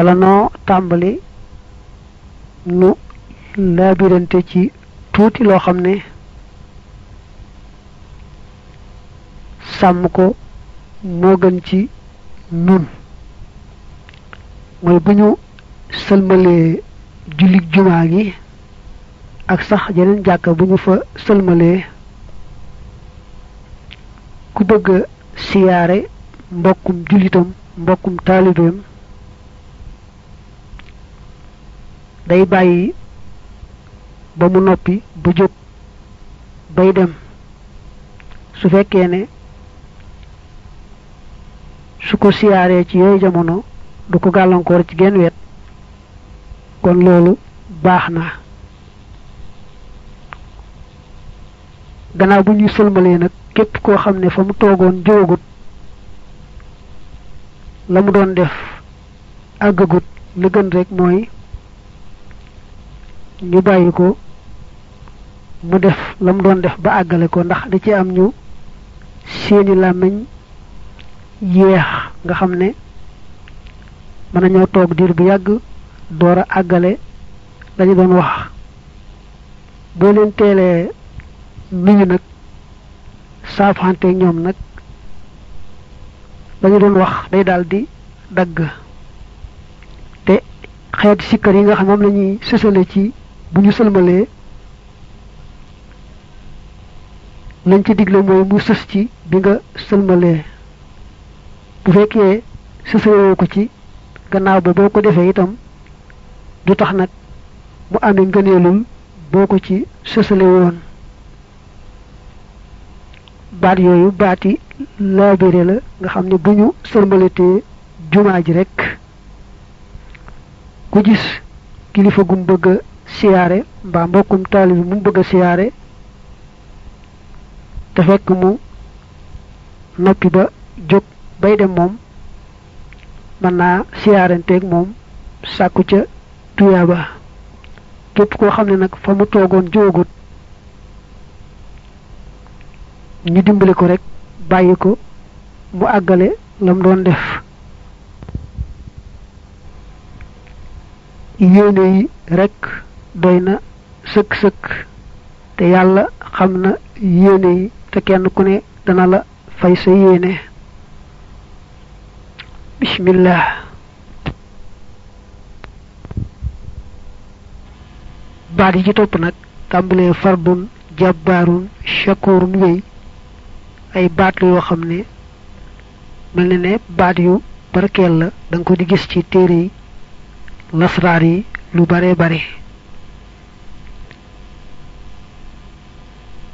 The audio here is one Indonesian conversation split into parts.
bala noo tàmbali nu laabirante ci tuuti loo xam ne sàmm ko moo gën ci nun. Mooy bu ñu sëlmalee jullit jumaa gi ak sax jeneen jàkka bu ñu fa sëlmalee ku bëgg siyaare mbokkum jullitam mbokkum taalibeem day bàyyi ba mu noppi ba jóg bay dem. Su fekkee ne su ko siyaaree ci yooyu jamono du ko gàllankoor ci genn wet kon loolu baax na. Gannaaw bu sëlmalee nag képp koo xam ne fa mu toogoon la mu doon def àggagut gën rek mooy ñu bàyyi ko mu def la mu doon def ba àggale ko ndax da ci am ñu seeni làmmiñ yeex nga xam ne mën toog diir bu yàgg door a àggale lañu doon wax. Boo leen teelee nuyu nag saafante ñoom nag lañu doon wax day daal di dagg. Te sikkar yi nga xam moom la ñuy sësale ci bu ñu sëlmalee lañ ci digle mooy mu sës ci bi nga sëlmalee. Bu fekkee sësalewoo ko ci gannaaw ba boo ko defee itam du tax nag mu amee ngëneelul boo ko ci sësale woon. Baat yooyu baati laabére la nga xam ne bu ñu sërmaletee jumaa ji rekk ku gis kilifa gum bëgg siyaare mbaa mbokkum taalibi mu bëgg a siyaare te fekk mu noppi ba jóg bay dem moom mën naa siyaaranteeg moom sàkku ca tuyaaba. Képp koo xam ne nag fa mu toogoon jóogut ñu dimbali ko rek bàyyi ko mu àggale lam doon def. Yéene yi rek doy na sëkk-sëkk te yàlla xam na yéene yi te kenn ku ne dana la fay sa yéene. Bismillah. Baat yi ci topp nag tàmbalee fardun jabbaarun shakurun wéy. Ay baat la yoo xam ne mel na ne baat yu barkeel la. Da nga ko di gis ci téere yi lasraar yi lu bare bare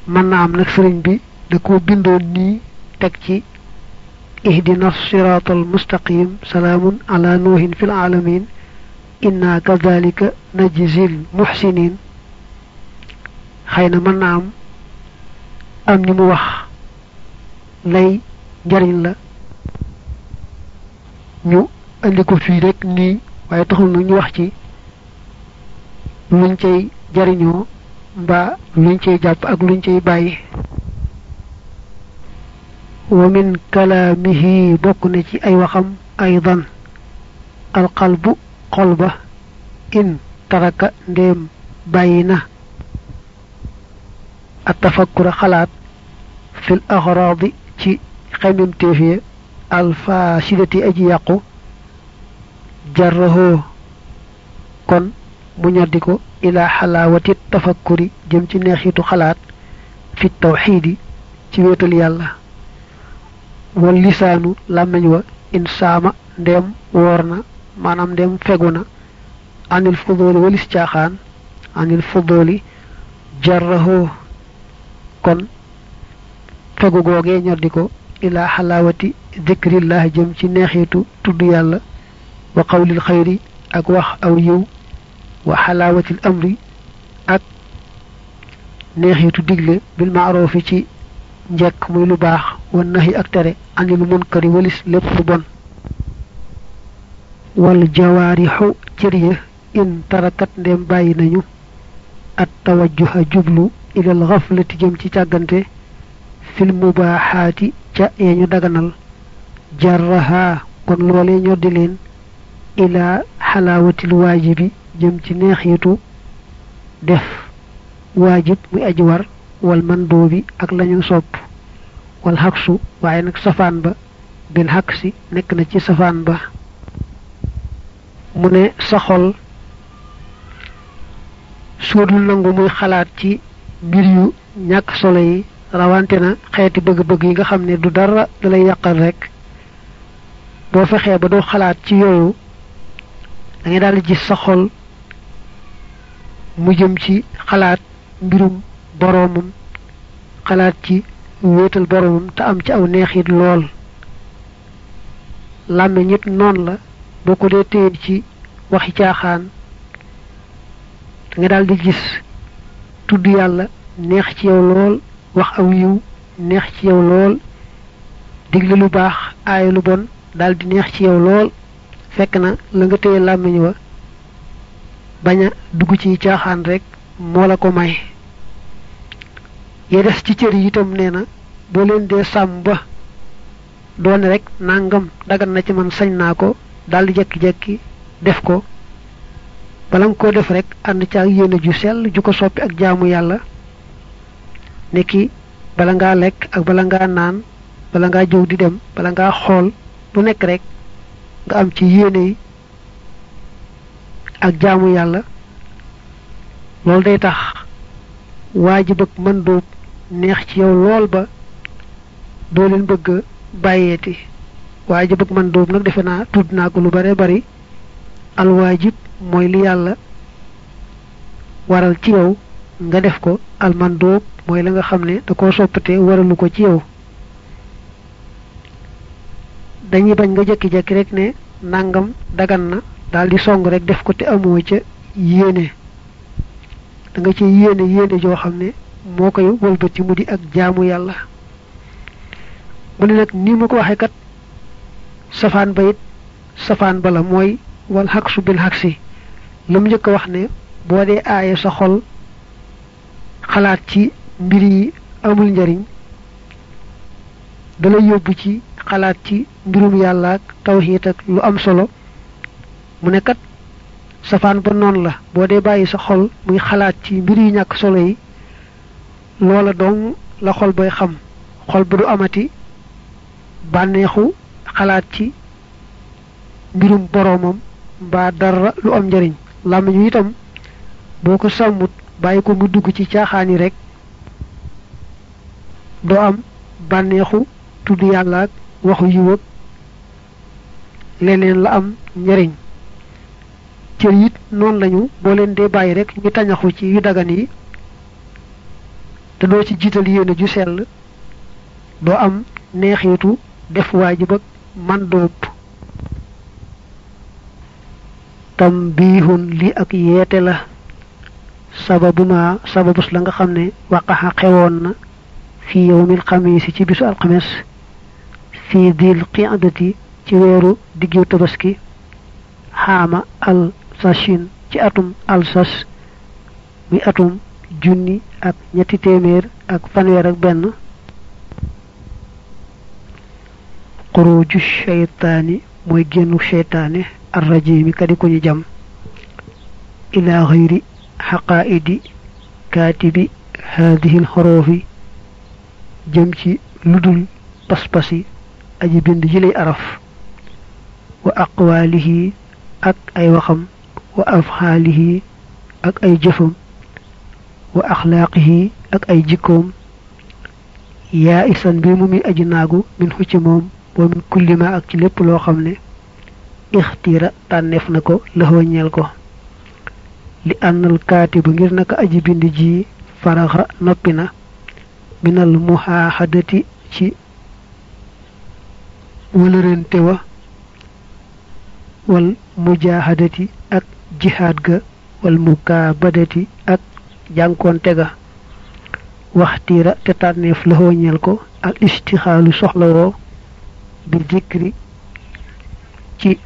man na am nak serigne bi da ko bindon ni tek ci ihdina siratal mustaqim salamun ala nuhin fil alamin inna kadhalika najzil muhsinin xeyna man na am am ñu mu wax lay jariñ la ñu andi ko fi rek ni waye taxul ñu wax ci luñ cey jariñoo ba luñ ci japp ak luñ ci bayyi wa min kalamihi bokku na ci ay waxam aydan al qalbu qalba in taraka ndem bayina at tafakkur khalat fil aghrad ci xamim tefe al fashidati aji yaqu jarahu kon mu ñoddi ko ila xalaawati tafakkuri jëm ci neexitu xalaat fi tawxiidi ci wéetal yàlla wal lisaanu làmmeñ wa insaama ndéem woor na maanaam ndéem fegu na anil fudooli walis caaxaan anil fudooli jarrahoo kon fegu googee ñoddi ko ila xalaawati dikrillah jëm ci neexitu tudd yàlla wa qawlil xayri ak wax aw yiw وحلاوة الأمر أك نهي تدقل بالمعروف تي جاك ميلو والنهي أكتر عن المنكر وليس لبطبون والجوارح تريه إن تركت نيم باينيو التوجه جبلو إلى الغفلة جمتي تاقنتي في المباحات جاء ينو دغنال جرها كن لولي ديلين إلى حلاوة الواجب jëm ci neexitu def waajib muy aji war wal mandoobi ak lañu sopp. Wal xaksu waaye nag safaan ba bil xaksi nekk na ci safaan ba. Mu ne sa xol nangu muy xalaat ci mbir yu ñàkk solo yi rawante na xeeti bëgg-bëgg yi nga xam ne du dara da lay yàqal rek. Boo fexee ba doo xalaat ci yooyu da ngay daal gis sa xol mu jëm ci xalaat mbirum boroomam xalaat ci wéetal boroomam te am ci aw neexit lool. Làmme ñit noonu la boo ko dee téye ci waxi caaxaan nga daal di gis tudd yàlla neex ci yow lool wax aw yiw neex ci yow lool digle lu baax aaya lu bon daal di neex ci yow lool fekk na la nga téye làmmiñ wa bañ a dugg ci caaxaan rek moo la ko may. Ya des ci cër yi itam nee na boo leen dee sàmm rek nangam dagan na ci man sañ naa ko daldi jekki-jekki def ko. Bala nga koo def rek ànd ca ak yéene ju sell ju ko soppi ak jaamu yàlla. Nekki bala lekk ak bala ngaa naan bala ngaa jëw di dem bala rek nga am ci yéene yi ak jaamu yàlla. Loolu day tax waajib ak mën doob neex ci yow lool ba doo leen bëgg bàyyeeti. Waajib ak mën doob nag defe naa tudd naa ko lu bare bari. Alwaajib mooy li yàlla waral ci yow nga def ko. Almandoob mooy la nga xam ne da koo soppate waralu ko ci yow. Dañuy bañ nga jekki-jekki rek ne nangam dagan na daal di song rek def ko te amoo ca yéene. Da nga ci yéene yéene joo xam ne moo koy ak jaamu ne ni ma ko waxee kat safaan ba it safaan ba wal xaksu bil xaksi lu mu njëkk wax ne boo dee aaye sa xol xalaat ci mbir yi amul njariñ dalay yóbbu ci xalaat ci mbirum ak ak lu am solo mu ne kat safaan ba noonu la. Boo dee bàyyi sa xol muy xalaat ci mbir ñàkk solo yi loola dong la xol bay xam. Xol ba du amati bànneexu xalaat ci mbirum boroomam mbaa dara lu am njariñ. Làmmiñ wi itam boo ko sàmmut bàyyi ko mu dugg ci caaxaan yi rek doo am bànneexu tudd yàlla ak waxu leneen la am njariñ cër it noonu lañu boo leen dee bàyyi rek ñu tañaxu ci yu dagan yi te ci jiital yéene ju sell doo am neexiitu def waajib ak man doob tam biihun li ak yeete la sababu ma sababus la nga xam ne waqaxa xewoon na fi yowmil xamiisi ci bisu alxames fii dil qiadati ci weeru diggiw tabaski xaama al sashin ci atum alsas mi atum junni ak ñetti témèr ak fanwer ak ben quruju shaytani moy gennu shaytané ar-rajimi kadi ko ñu jam ila ghayri haqaidi katibi hadhihi al-hurufi jëm ci ludul paspasi aji bind yi lay araf wa aqwalihi ak ay waxam وأفعاله أك أي جفم وأخلاقه أك أي جكم يائسا بمم أجناغ من حجمهم ومن كل ما أكلب لو خمنا اختير تنفنكو لهو نيالكو لأن الكاتب غيرنك أجيب نجي فرغ نبنا من المحاحدة شي ولرنتوا والمجاهدة jihaad ga wal mukaabadati ak jànkoonte ga waxtiira te tànneef la ñeel ko al istixaalu soxlawoo bi dikri ci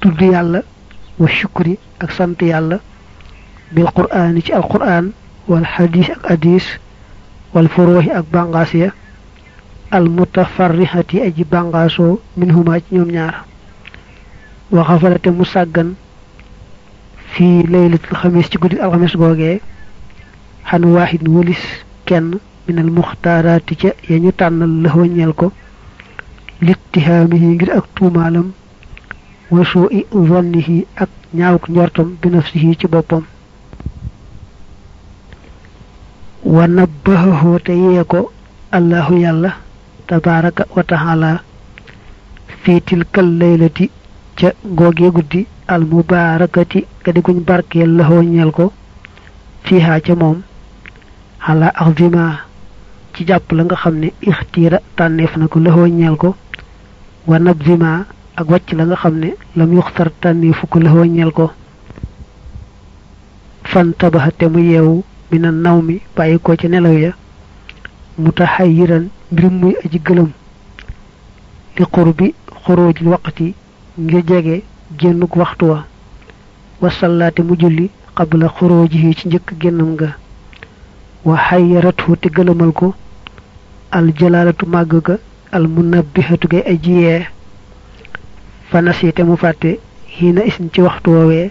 tudd yàlla wa shukri ak sant yàlla bil ci al quraan wal xadiis ak hadiis wal furuuxi ak bàngaas ya al mutafarrixati aji bàngaasoo minhuma ci ñoom ñaar وغفلت مساقن في ليلة الخميس تقول الخميس بوغي حن واحد ولس كان من المختارات يعني تعنى الله ونيالكو. لاتهامه غير أكتو معلم وسوء ظنه أك نعوك نورتم بنفسه تبابم ونبهه تييكو الله يالله تبارك وتعالى. في تلك الليلة ca googee guddi al mubaarakati ka di guñ barkeel lëxoo ñeel ko fiihaa ca moom xala axdima ci jàpp la nga xam ne ixtiira tànneef na ko lëxoo ñeel ko wa nabzima ak wàcc la nga xam ne lam yuxtar tànneefu ko lëxoo ñeel ko fan te mu yeewu mina naw mi bàyyi ko nelaw ya mutaxayiran mbir muy aji gëlëm li qurbi xuruujil waqti ngir jege génnuk waxtu wa wasallaate mu julli qabla xuruujihi ci njëkk génnam nga wa xayyaratu te gëlëmal ko al jalaalatu màgg ga al munabbihatu gay aji yee fanasi te mu fàtte xiina isin ci waxtu woowee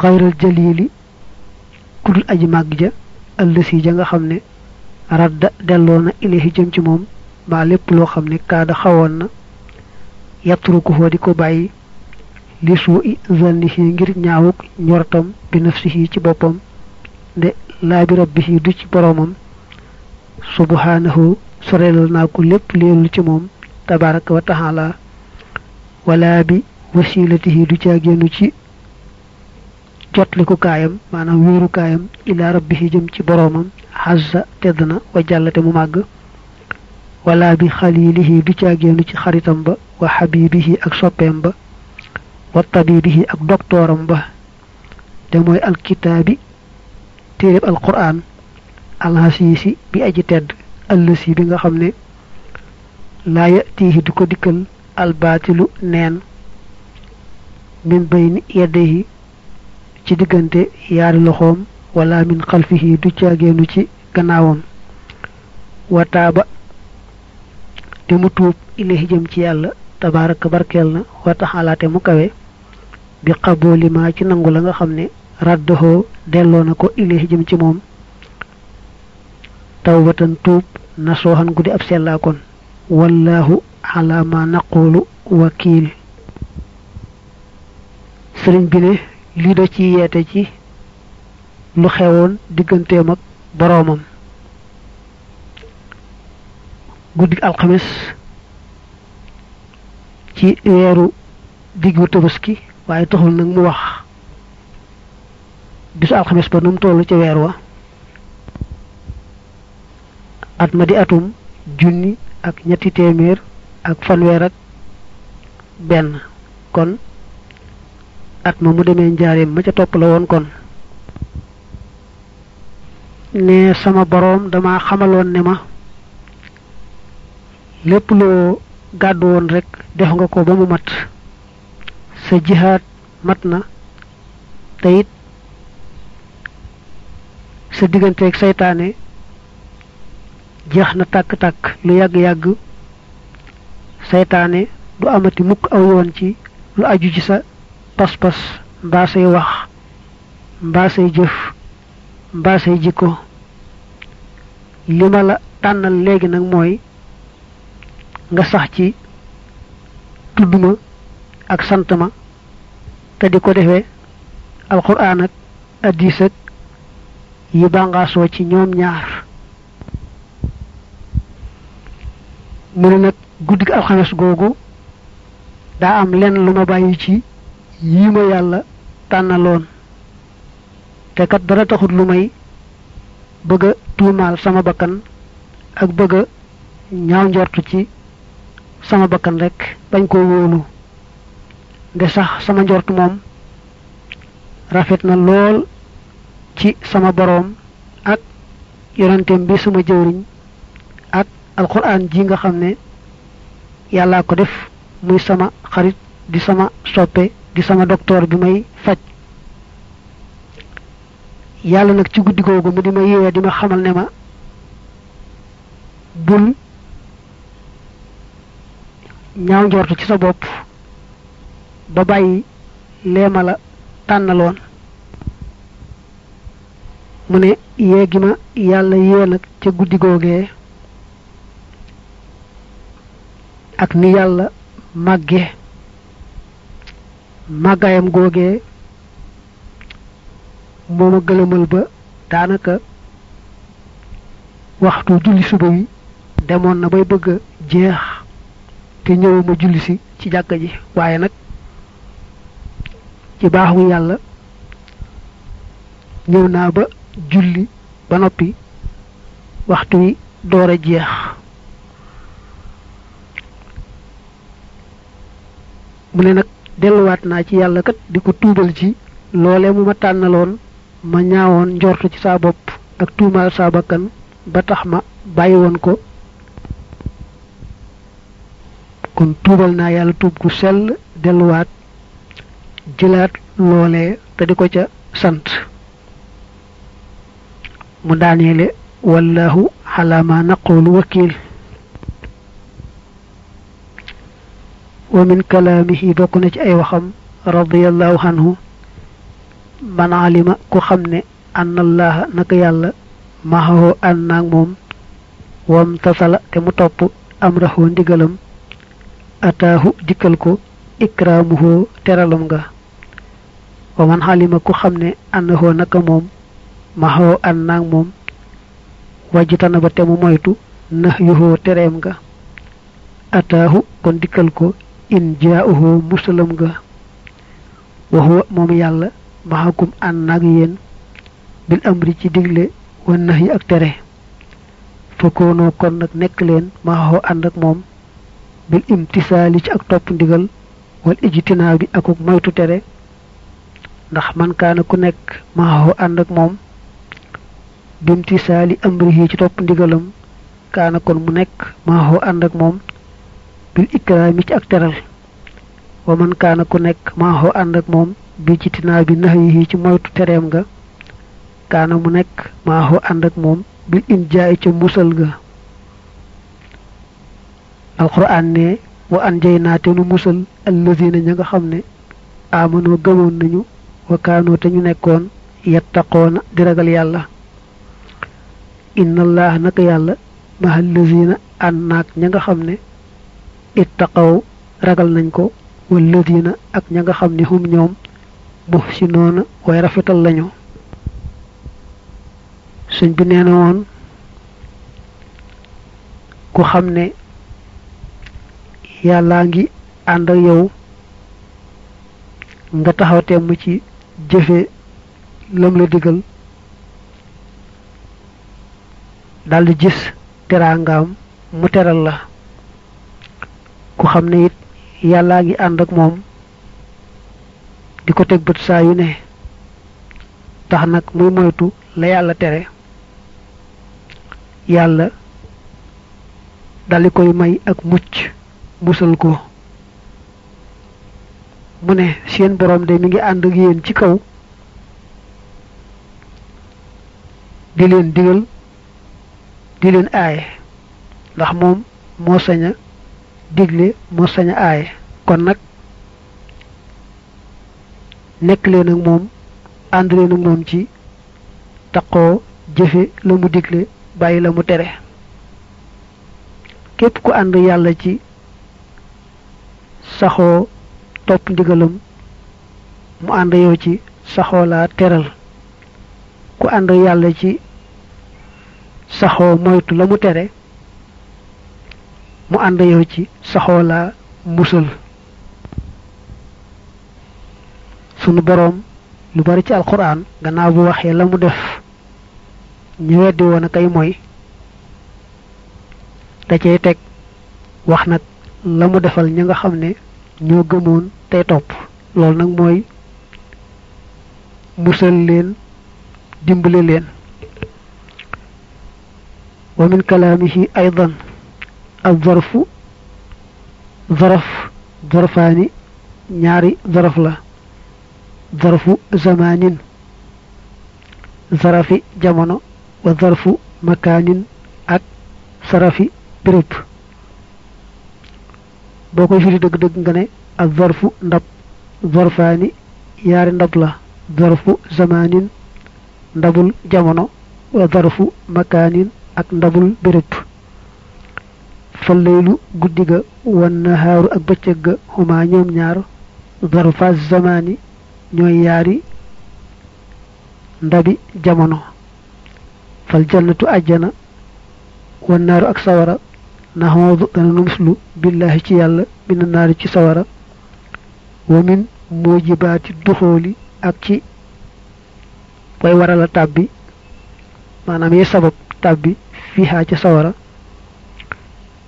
xayral jalili kudul aji màgg ja ëllësi ja nga xam ne radda delloo na ilahi jëm ci moom mbaa lépp loo xam ne kaada xawoon na yatrukuhu di ko bàyyi. Li suu i zannihi ngir ñaawuk njortam bi nafsihi ci boppam. Nde laa bi rabbihi du ci boroomam. Subhanahu sorelal naa ko lépp leelul ci moom tabaraka wa taala. Wala bi wasilatihi du caa génnu ci jotliku kaayam maanaam wéeru kaayam bi rabbihi jëm ci boroomam. Xazza tedd na wa jàllate mu màgg. wala bi khalilihi du ca gennu ci xaritam ba wa habibihi ak soppem ba wa tabibihi ak doktoram ba te moy al kitabi tereb al qur'an al hasisi bi aji tedd allasi bi nga xamne la yatihi duko dikal al batilu nen min bayni yadayhi ci digante yaari loxom wala min khalfihi du ca gennu ci gannaawam wa taba te mu tuub ilahi jëm ci yàlla tabaraka barkeel na wa taxalaa mu kawe bi qabooli ma ci nangu la nga xam ne raddaxoo delloo na ko ilahi jëm ci moom. Tawbatan tuub nasooxan guddi ab sellaakoon wallahu ala ma naqulu wakiil. Sëriñ bi ne lii da ci yeete ci lu xewoon digganteem ak boroomam. Guddi alxames ci weeru diggu tabaski waaye taxul nag mu wax bisu alxames ba nu mu toll ca weer wa. At ma di atum junni ak ñetti téeméer ak fanweer ak benn. Kon at ma mu demee njaareem ma ca topp la woon kon. Ne sama boroom dama xamaloon ne ma lépp loo gàddu woon rek def nga ko ba mu mat. Sa jihaat mat na te it sa digganteeg saytaane jeex na tàkk-tàkk. Lu yàgg-yàgg saytaane du amati mukk aw yoon ci lu aju ci sa pas-pas mbaa say wax mbaa say jëf mbaa say jikko. Li nga sax ci tudd ma ak sant ma te di ko defee alxuraan ak addis ak yi bàngaasoo ci ñoom ñaar. mu ne nag guddi gi alxames googu daa am lenn lu ma bàyyi ci yii ma yàlla te kat dara taxut lu may bëgg sama bakkan ak bëgg a ñaaw ci sama bakkan rek bañ koo wóolu nde sax sama njort moom rafet na lool ci sama boroom ak yonenteem bi sama jëwriñ ak alquran ji nga xam ne yàllaa ko def muy sama xarit di sama soppe di sama docteur bi may faj. Yàlla nag ci guddi googu mu di ma yee di ma xamal ne ma bul ñaaw njortu ci sa bopp ba bàyyi leema la tànnaloon. mu ne yee gi ma yàlla yee nag ca guddi googee ak ni yàlla màgge màggaayam googee moo ma gëlëmal ba daanaka waxtu julli suba wi demoon na bay bëgg jeex te ñëwuma julli si ci jàkka ji. Waaye nag ci baaxu yàlla ñëw naa ba julli ba noppi waxtu wi door a jeex. Mu ne nag delluwaat naa ci yàlla kat di ko tuubal ci mu ma tànnaloon ma ñaawoon njortu ci saa bopp ak tuumaal saa bakkan ba tax ma ko kon tuubal naa yàlla tuub gu sell delluwaat jëlaat loolee te di ko ca sant mu daaneele wallahu ala ma naqulu wakil wa min kalaamihi bokk na ci ay waxam radiyallahu anhu man alima ku xam ne ann allaha naka yàlla maxawoo ànd naag moom wam tasala te mu topp amrahu ndigalam ataahu dikkal ko ikraamuhu teralam nga wa man xalima ku xam ne annahoo naka moom maxawoo ànd naag moom wajitana ba te mu moytu nax yuhoo tereem nga ataahu kon dikkal ko in jaauhu musalam nga waxuwa moom yàlla maxakum ànd naag yéen bil amri ci digle wan nax yi ak tere fakkoonoo kon nag nekk leen maxaxoo ànd ak moom bil imtisaali ci ak topp ndigal wal ijtinaa bi akuk moytu tere ndax man kaana ku nekk maaxoo ànd ak moom bimtisaali amrihi ci topp ndigalam kaana kon mu nekk maaxoo ànd ak moom bil ikraami ci ak teral wa man kaana ku nekk maaxoo ànd ak moom bi jitinaa bi nax yi ci moytu tereem nga kaana mu nekk maaxoo ànd ak moom bil injaay ca musal ga alquran ne wa an jay naa te nu musal allazina ña nga xam ne amanoo gëmoon nañu wa kaanoo te ñu nekkoon yattaqoona di ragal yàlla. Inna allah naka yàlla ma allazina ànd naag ña nga xam ne ittaqaw ragal nañ ko wallazina ak ña nga xam ne hum ñoom muhsinoona way rafetal lañu. Sëñ bi nee na ku xam ne yàllaa ngi ànd ak yow nga taxaw temm ci jëfe lam la digal. Daldi gis teraangaam mu teral la. Ku xam ne it yàllaa ngi ànd ak moom di ko teg bët saa yu ne. Tax nag muy moytu la yàlla tere. Yàlla daldi koy may ak mucc. Musal ko mu ne seen borom de mi ngi ànd ak yéen ci kaw. Di leen digal di leen aaye. Ndax moom moo sañ a digle moo sañ a aaye. Kon nag nekk leen ak moom ànd leen ak moom ci taqoo jëfe la mu digle bàyyi mu tere. Képp ku ànd yàlla ci saxoo topp ndigalam mu ànd yow ci saxoo laa teral. Ku ànd yàlla ci saxoo moytu la mu tere mu ànd yow ci saxoo laa musal. Sunu boroom lu bari ci alquran gannaaw bu waxee la mu def ñu weddi woon a kay mooy da cay teg wax nag la mu defal ñi nga xam ne ñoo gëmoon tey topp loolu nag mooy musal leen dimbale leen wa min kalaamihi aydan az-zarfu zaraf zarfaani ñaari zaraf la zarfu zamanin zarafi jamono wa zarfu makaanin ak sarafi béréb boo koy firi dëgg-dëgg nga ne ak zarfu ndab zarfaani yaari ndab la zarfu zamanin ndabul jamono wa zarfu makaanin ak ndabul béréb. Fa laylu guddi ga wan ak bëccëg ga huma ñoom ñaar zarfa zamani ñooy yaari ndabi jamono. Fal jannatu ajjana wan naaru ak sawara naxoodu dana nu muslu billaahi ci yàlla mina naari ci sawara wa min mujibaati duxooli ak ci way waral a tàbbi maanaam yi sabab tàbbi fiihaa ca sawara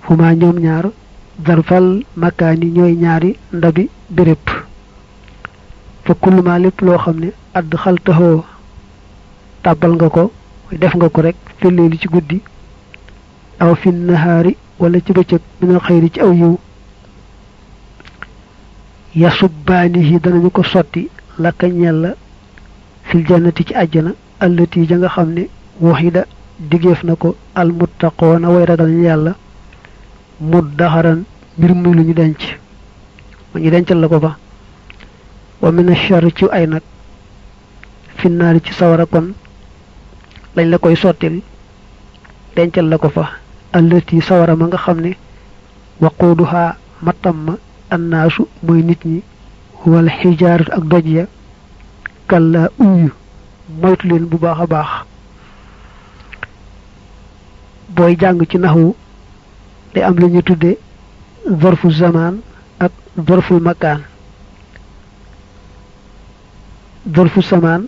huma ñoom ñaar zarfal makaani ñooy ñaari ndabi béréb fa kulluma lépp loo xam ne add xaltaxoo tàbbal nga ko def nga ko rek filleeli ci guddi aw fi nahaari wala ci bëccëg minal xayri ci aw yiw yasubbaanihi danañu ko sotti lakka ñel la fil ci àjjana allati ja nga xam ne waxida digéef na ko almuttaqoona way ragal ñu yàlla muddaxaran mbir muy lu ñu denc. Mu ñu dencal la ko fa. Wa min ashar ci ay nag finnaari ci sawara kon lañ la koy sottil dencal la ko fa. Allati sawara ma nga xam ne waquuduhaa mattam ma annaasu mooy nit ñi wala xijaaratu ak doj ya kalla uyu moytu leen bu baax a baax booy jàng ci naxwu day am lu ñu tudde zorfu zaman ak zorful makaan zorfu zaman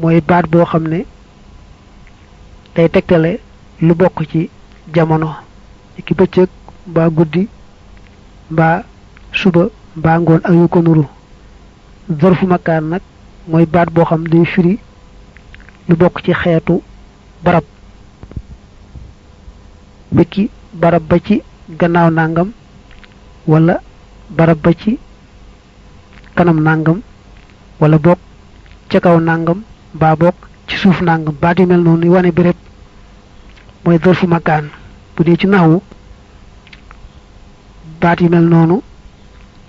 mooy baat boo xam ne day tegtale lu bokk ci jamono. Ki bëccëg mbaa guddi mbaa suba mbaa ngoon ak yu ko nuru. Zorfu makaan nag mooy baat boo xam day firi lu bokk ci xeetu barab. Bikki barab ba ci gannaaw nangam wala barab ba ci kanam nangam wala bokk ca kaw nangam mbaa bokk ci suuf nangam baat yu mel noonu wane béréb mooy zarfu makaan bu dee ci naxwu baat mel noonu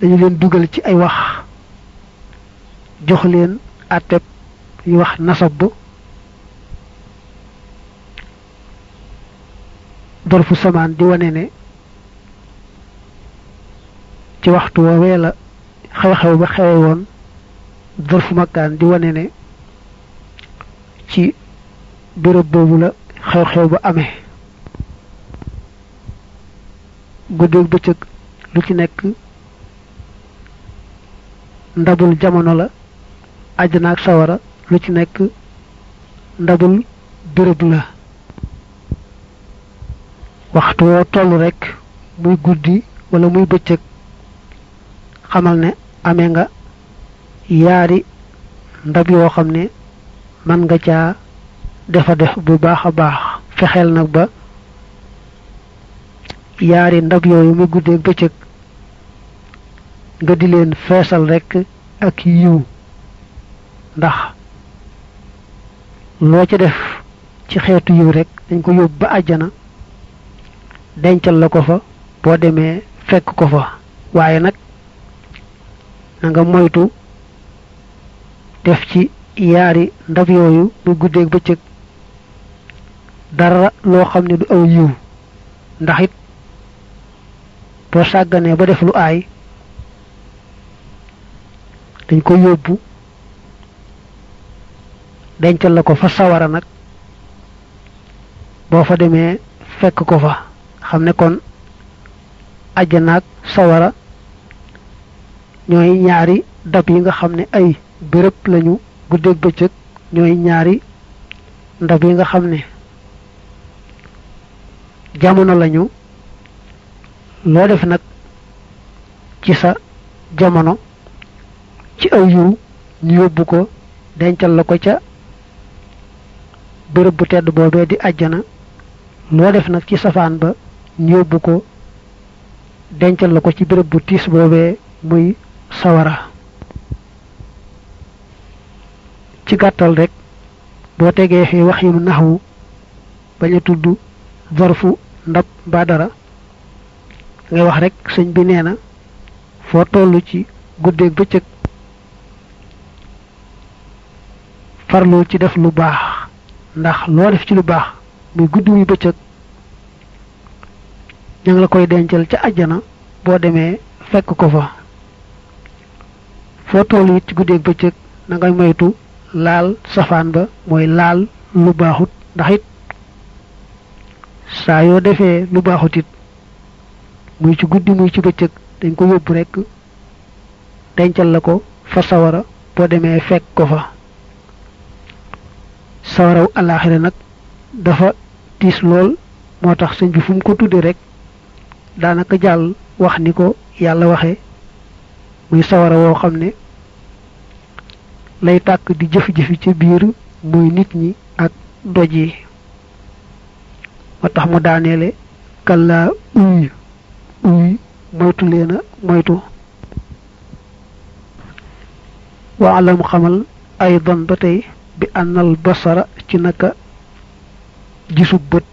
dañu leen dugal ci ay wax jox leen àtteb yu wax nasab dorfu samaan di wane ne ci waxtu woowee la xew-xew ba xewe woon dorfu makkaan di wane ne ci béréb boobu la xew-xew ba amee. Guddeeg bëccëg lu ci nekk ndabul jamono la àjjana ak sawara lu ci nekk ndabul béréb la. Waxtu woo toll rekk muy guddi wala muy bëccëg xamal ne amee nga yaari ndab yoo xam ne mën nga caa defa def bu baax a baax. Fexeel nag ba yaari ndab yooyu muy guddeeg bëccëg nga di leen feesal rekk ak yiw. Ndax loo ca def ci xeetu yiw rekk dañ ko yóbbu ba àjjana dencal la ko fa boo demee fekk ko fa. Waaye nag na nga moytu def ci yaari ndab yooyu muy guddeeg bëccëg dara loo xam ne du aw yiw. ndax it boo sàgganee ba def lu aay dañ ko yóbbu dencal la ko fa sawara nag. boo fa demee fekk ko fa xam ne kon àjjanaak sawara ñooy ñaari dab yi nga xam ne ay béréb lañu guddeeg bëccëg ñooy ñaari ndab yi nga xam ne jamono lañu loo def nag ci sa jamono ci aw yiw ñu yóbbu ko dencal la ko ca béréb bu tedd boobee di àjjana loo def nag ci safaan ba ñu yóbbu ko dencal la ko ci béréb bu tiis boobee muy sawara. Ci gàttal rek boo tegee fi wax yi mu naxwu bañ a zarfu ndab mbaa dara. Ngay wax rek sëñ bi nee na foo toll ci guddeeg bëccëg farlu ci def lu baax. Ndax loo def ci lu baax muy guddi muy bëccëg ña ngi la koy dencal ca àjjana boo demee fekk ko fa. Foo toll it ci guddeeg bëccëg na ngay moytu laal safaan ba mooy laal lu baaxut. Ndax it saa yoo defee lu baaxut it muy ci guddi muy ci bëccëg dañ ko yóbbu rekk dencal la ko fa sawara boo demee fekk ko fa. Sawaraw alaaxira nag dafa tiis lool moo tax sëñ bi fu ko tuddee rek daanaka jàll wax ni ko yàlla waxe. Muy sawara woo xam ne lay tàkk di jëf-jëfi ci biir muy nit ñi ak doj yi. Moo tax mu daaneele kallaa uy uy moytu leena moytu. Waalam xamal aydan ba tey bi ànnal basara ci naka gisub bët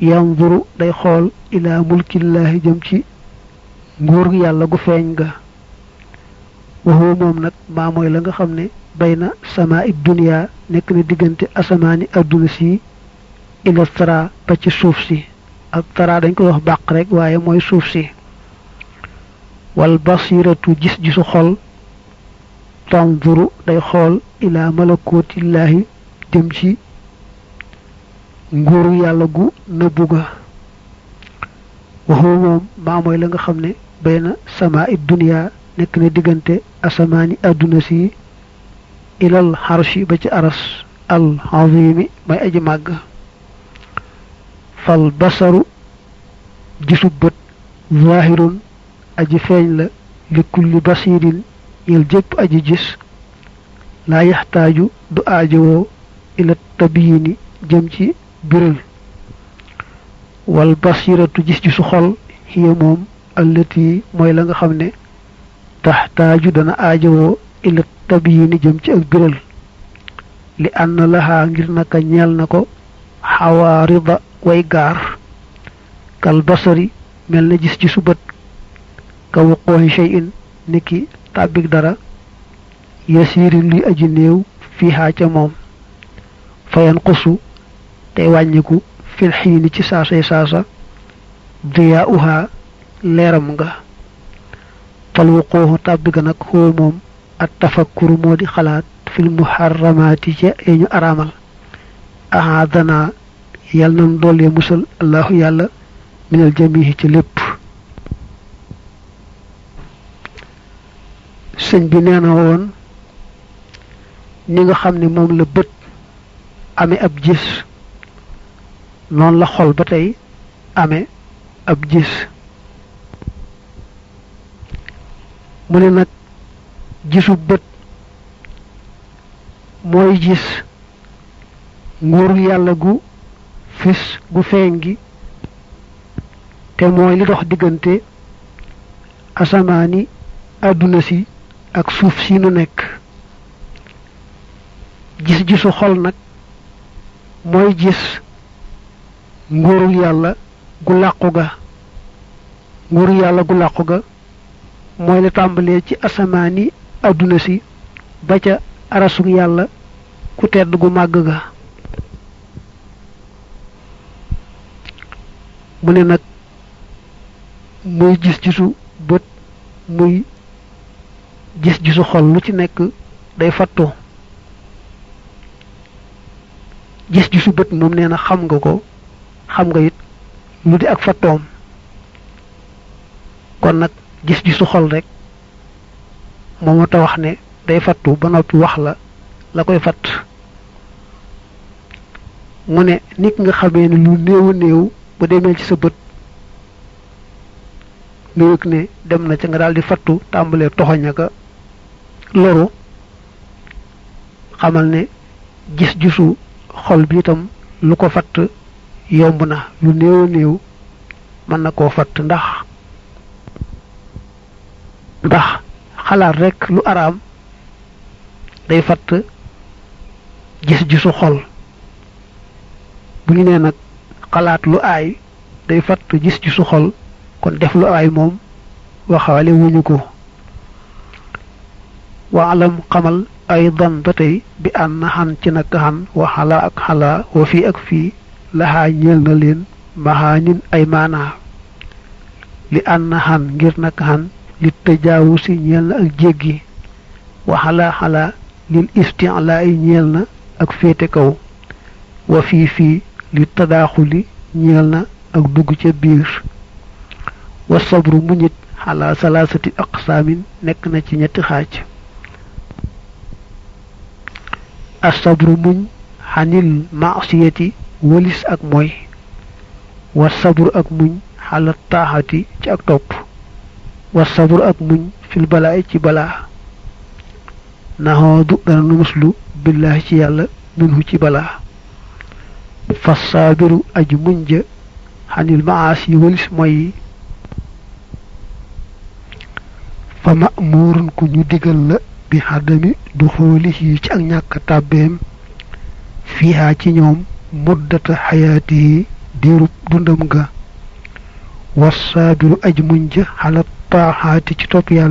yanzuru day xool ilaa mulkillaahi jëm ci nguur yàlla gu feeñ ga. Waxoo moom nag maa mooy la nga xam ne bay na sama id duniyaa nekk na diggante asamaani adduna si ila tara ba ci suuf si. Ak tara dañ koy wax bàq rek waaye mooy suuf si. Wal basiratu gis-gisu xol. Tanzuru day xool ila malakutillaahi jëm ci nguuru yàlla gu nëbbu ga. Waxu moom maa la nga xam ne bay na sama id duniyaa nekk na diggante asamaani àdduna si ilal xarshi ba ci aras al azimi may aji màgg. فالبصر جسوبت ظاهر أجي فين لكل بصير يلجب أجي جس لا يحتاج دو إلى التبيين جمجي برل والبصيرة جس جسو خل هي موم التي موي خمني تحتاج دنا اجو إلى التبيين جمجي برل لأن لها غير نك نيال نكو حوارض li way gaar kal basari mel na gis gisu bët ka wuqooxi shay'in niki tàbbik dara yasirin luy aji néew fiihaa ca moom fayan xusu tey wàññiku fil xiini ci saasay saasa diyaa uhaa leeram nga fal wuqooxu tàbbi ga nag xoo moom at tafakkuru moo di xalaat fil muharramaati ca ñu araamal ahadana yal nan dolli musal allahu yàlla minal jamihi ci lépp. Sëñ bi nee na woon ni nga xam ne moom la bët amee ab gis noonu la xol ba tey amee ab gis. Mu ne nag gisu bët mooy gis nguurul yàlla gu fis gu feeñ gi te mooy li dox diggante asamaani àdduna si ak suuf si nu nekk. Gis-gisu xol nag mooy gis nguurul yàlla gu làqu ga. Nguurul yàlla gu làqu la ci si ba ca ku tedd gu mu ne nag muy gis-gisu bët muy gis-gisu xol lu ci nekk day fattoo. Gis-gisu bët moom nee na xam nga ko xam nga it lu di ak fattoom. Kon nag gis-gisu xol rek moom ta wax ne day fattu ba noppi wax la la koy fatt. Mu ne nit nga xamee ne lu néew néew bu demee ci sa bët nga yëg ne dem na ca nga daal di fattu tàmbalee toxoñ aka loru xamal ne gis-gisu xol bi itam lu ko fatt yomb na lu néew a néew mën na koo fatt ndax ndax xalaat rekk lu araam day fatt gis-gisu xol. Bu ñu nag xalaat lu aay day fatt gis-gisu xol kon def lu aay moom waxaale wuñu ko waalam xamal aydan ba tey bi ànd na xan ci naka xan wa xalaa ak xalaa wa fii ak fii laxaa ñeel na leen maxaanin ay maanaa li ànd na xan ngir naka xan li tëjaawu si ñeel na ak jéggi wa xalaa xalaa lil istilaa yi ñeel na ak féete kaw wa fii fii maasiyati walis ak mooy wa sabru ak muñ xala taaxati ci ak topp wa sabru ak muñ fil balaay ci balaa naxoodu dana nu muslu billaahi ci yàlla minhu ci balaa فالصابر أجمنج عن المعاصي والسمي فمأمور كن يدقل بحدم دخوله تشانيا كتابهم. فيها تنيوم مدة حياته دير دندمغا والصابر أجمنج على الطاحات تطبيا